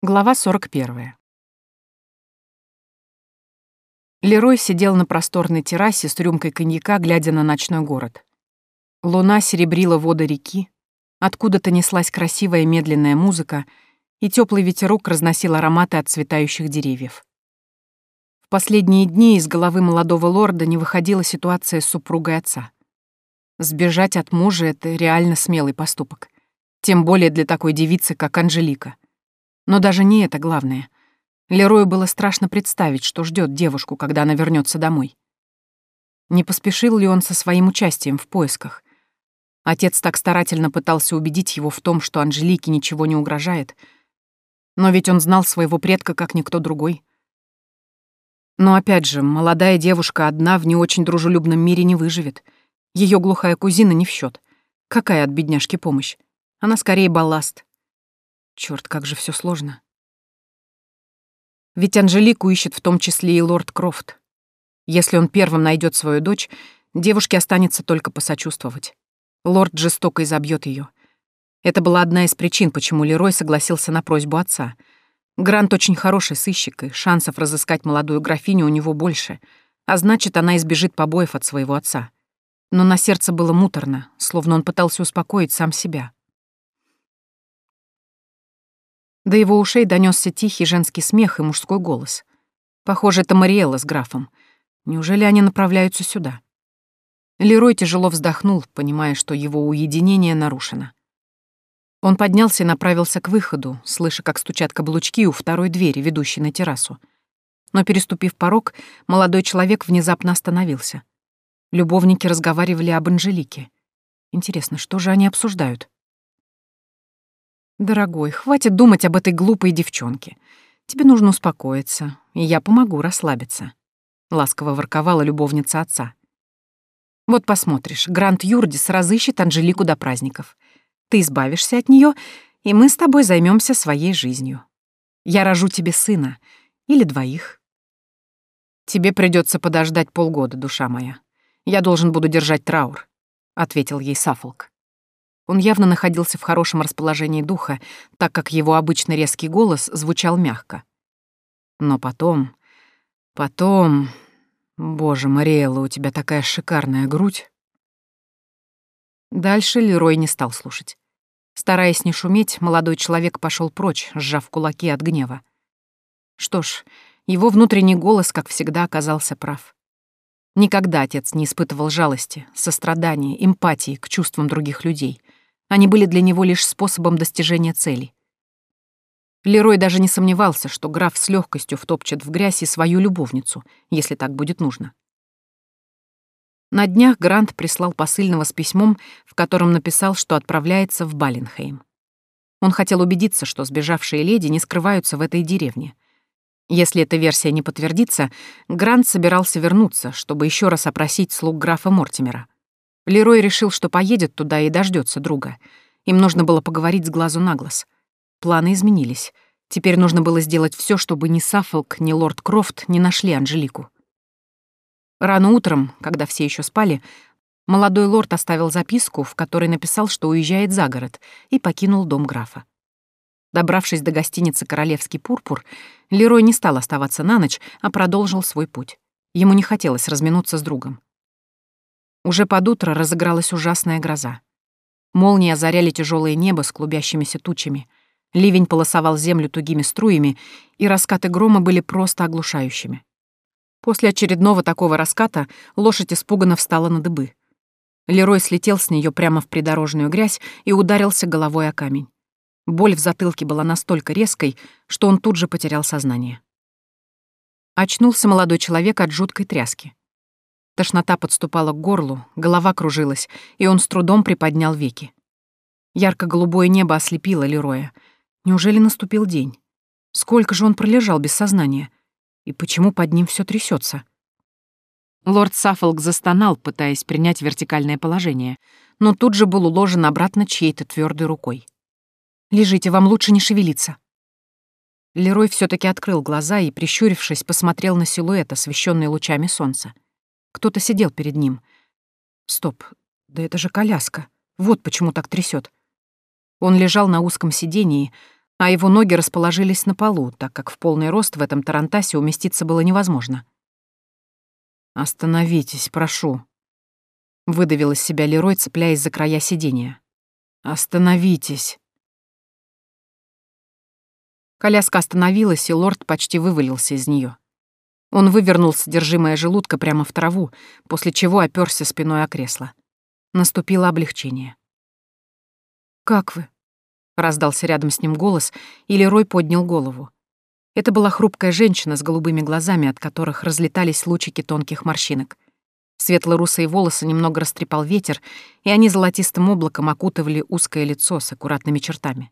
Глава 41. Лерой сидел на просторной террасе с рюмкой коньяка, глядя на ночной город. Луна серебрила воды реки, откуда-то неслась красивая медленная музыка, и теплый ветерок разносил ароматы от цветающих деревьев. В последние дни из головы молодого лорда не выходила ситуация с супругой отца. Сбежать от мужа — это реально смелый поступок. Тем более для такой девицы, как Анжелика — но даже не это главное. Лерою было страшно представить, что ждет девушку, когда она вернется домой. Не поспешил ли он со своим участием в поисках? Отец так старательно пытался убедить его в том, что Анжелике ничего не угрожает. Но ведь он знал своего предка как никто другой. Но опять же, молодая девушка одна в не очень дружелюбном мире не выживет. Ее глухая кузина не в счет. Какая от бедняжки помощь? Она скорее балласт. Черт, как же все сложно. Ведь Анжелику ищет в том числе и лорд Крофт. Если он первым найдет свою дочь, девушке останется только посочувствовать. Лорд жестоко изобьет ее. Это была одна из причин, почему Лерой согласился на просьбу отца. Грант очень хороший сыщик, и шансов разыскать молодую графиню у него больше, а значит, она избежит побоев от своего отца. Но на сердце было муторно, словно он пытался успокоить сам себя. До его ушей донесся тихий женский смех и мужской голос. Похоже, это Мариэлла с графом. Неужели они направляются сюда? Лерой тяжело вздохнул, понимая, что его уединение нарушено. Он поднялся и направился к выходу, слыша, как стучат каблучки у второй двери, ведущей на террасу. Но, переступив порог, молодой человек внезапно остановился. Любовники разговаривали об Анжелике. Интересно, что же они обсуждают? «Дорогой, хватит думать об этой глупой девчонке. Тебе нужно успокоиться, и я помогу расслабиться», — ласково ворковала любовница отца. «Вот посмотришь, Грант Юрдис разыщет Анжелику до праздников. Ты избавишься от нее, и мы с тобой займемся своей жизнью. Я рожу тебе сына. Или двоих. Тебе придется подождать полгода, душа моя. Я должен буду держать траур», — ответил ей Сафолк. Он явно находился в хорошем расположении духа, так как его обычно резкий голос звучал мягко. Но потом... Потом... Боже, Мариэлла, у тебя такая шикарная грудь. Дальше Лерой не стал слушать. Стараясь не шуметь, молодой человек пошел прочь, сжав кулаки от гнева. Что ж, его внутренний голос, как всегда, оказался прав. Никогда отец не испытывал жалости, сострадания, эмпатии к чувствам других людей. Они были для него лишь способом достижения цели. Лерой даже не сомневался, что граф с легкостью втопчет в грязь и свою любовницу, если так будет нужно. На днях Грант прислал посыльного с письмом, в котором написал, что отправляется в Баленхейм. Он хотел убедиться, что сбежавшие леди не скрываются в этой деревне. Если эта версия не подтвердится, Грант собирался вернуться, чтобы еще раз опросить слуг графа Мортимера. Лерой решил, что поедет туда и дождется друга. Им нужно было поговорить с глазу на глаз. Планы изменились. Теперь нужно было сделать все, чтобы ни Саффолк, ни лорд Крофт не нашли Анжелику. Рано утром, когда все еще спали, молодой лорд оставил записку, в которой написал, что уезжает за город, и покинул дом графа. Добравшись до гостиницы «Королевский пурпур», Лерой не стал оставаться на ночь, а продолжил свой путь. Ему не хотелось разминуться с другом. Уже под утро разыгралась ужасная гроза. Молнии озаряли тяжелое небо с клубящимися тучами. Ливень полосовал землю тугими струями, и раскаты грома были просто оглушающими. После очередного такого раската лошадь испуганно встала на дыбы. Лерой слетел с нее прямо в придорожную грязь и ударился головой о камень. Боль в затылке была настолько резкой, что он тут же потерял сознание. Очнулся молодой человек от жуткой тряски. Тошнота подступала к горлу, голова кружилась, и он с трудом приподнял веки. Ярко-голубое небо ослепило Лероя. Неужели наступил день? Сколько же он пролежал без сознания? И почему под ним все трясется? Лорд Саффолк застонал, пытаясь принять вертикальное положение, но тут же был уложен обратно чьей-то твердой рукой. «Лежите, вам лучше не шевелиться». Лерой все таки открыл глаза и, прищурившись, посмотрел на силуэт, освещенный лучами солнца. Кто-то сидел перед ним. Стоп, да это же коляска. Вот почему так трясет. Он лежал на узком сидении. а его ноги расположились на полу, так как в полный рост в этом тарантасе уместиться было невозможно. «Остановитесь, прошу», — выдавил из себя Лерой, цепляясь за края сидения. «Остановитесь». Коляска остановилась, и лорд почти вывалился из нее. Он вывернул содержимое желудка прямо в траву, после чего оперся спиной о кресло. Наступило облегчение. «Как вы?» — раздался рядом с ним голос, и Лерой поднял голову. Это была хрупкая женщина с голубыми глазами, от которых разлетались лучики тонких морщинок. Светло-русые волосы немного растрепал ветер, и они золотистым облаком окутывали узкое лицо с аккуратными чертами.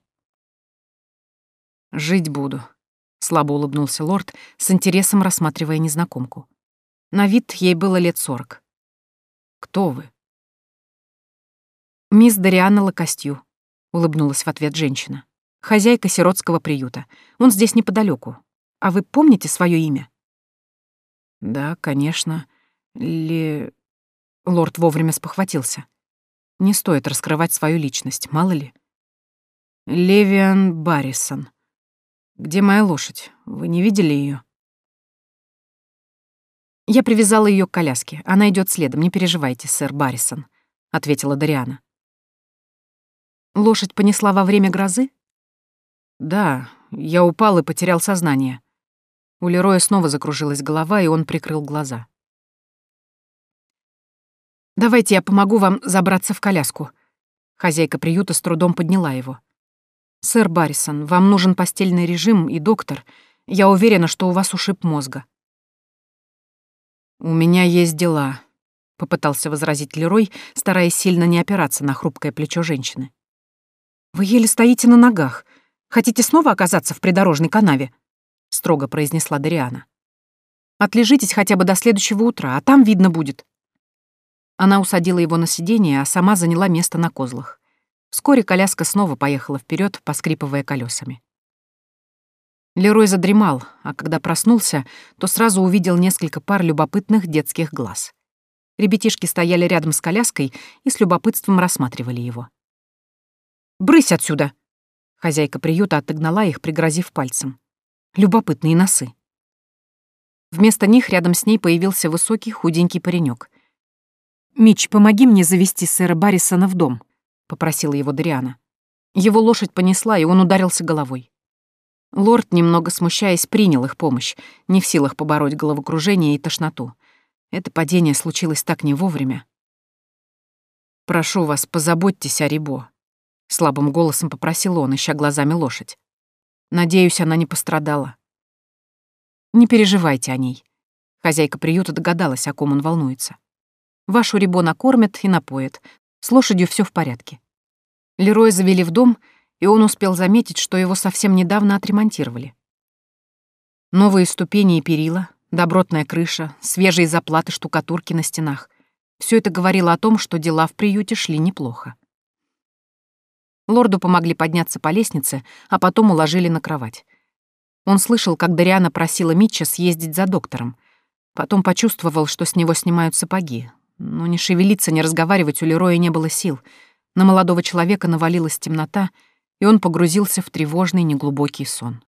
«Жить буду», — слабо улыбнулся лорд, с интересом рассматривая незнакомку. На вид ей было лет сорок. «Кто вы?» «Мисс Дариана Лакостью», — улыбнулась в ответ женщина. «Хозяйка сиротского приюта. Он здесь неподалеку. А вы помните свое имя?» «Да, конечно. Ли...» Лорд вовремя спохватился. Не стоит раскрывать свою личность, мало ли. «Левиан Баррисон», «Где моя лошадь? Вы не видели ее? «Я привязала ее к коляске. Она идет следом, не переживайте, сэр Баррисон», — ответила Дариана. «Лошадь понесла во время грозы?» «Да, я упал и потерял сознание». У Лероя снова закружилась голова, и он прикрыл глаза. «Давайте я помогу вам забраться в коляску». Хозяйка приюта с трудом подняла его. «Сэр Баррисон, вам нужен постельный режим и доктор. Я уверена, что у вас ушиб мозга». «У меня есть дела», — попытался возразить Лерой, стараясь сильно не опираться на хрупкое плечо женщины. «Вы еле стоите на ногах. Хотите снова оказаться в придорожной канаве?» — строго произнесла Дариана. «Отлежитесь хотя бы до следующего утра, а там видно будет». Она усадила его на сиденье, а сама заняла место на козлах. Вскоре коляска снова поехала вперед, поскрипывая колесами. Лерой задремал, а когда проснулся, то сразу увидел несколько пар любопытных детских глаз. Ребятишки стояли рядом с коляской и с любопытством рассматривали его. «Брысь отсюда!» Хозяйка приюта отогнала их, пригрозив пальцем. Любопытные носы. Вместо них рядом с ней появился высокий худенький паренек. «Мич, помоги мне завести сэра Баррисона в дом», — попросила его Дриана. Его лошадь понесла, и он ударился головой. Лорд, немного смущаясь, принял их помощь, не в силах побороть головокружение и тошноту. Это падение случилось так не вовремя. «Прошу вас, позаботьтесь о Рибо», — слабым голосом попросил он, ища глазами лошадь. «Надеюсь, она не пострадала». «Не переживайте о ней». Хозяйка приюта догадалась, о ком он волнуется. Вашу Рибо накормят и напоят, с лошадью все в порядке. Лероя завели в дом, и он успел заметить, что его совсем недавно отремонтировали. Новые ступени и перила, добротная крыша, свежие заплаты штукатурки на стенах — все это говорило о том, что дела в приюте шли неплохо. Лорду помогли подняться по лестнице, а потом уложили на кровать. Он слышал, как Дариана просила Митча съездить за доктором. Потом почувствовал, что с него снимают сапоги, но не шевелиться, не разговаривать у Лероя не было сил. На молодого человека навалилась темнота, и он погрузился в тревожный неглубокий сон.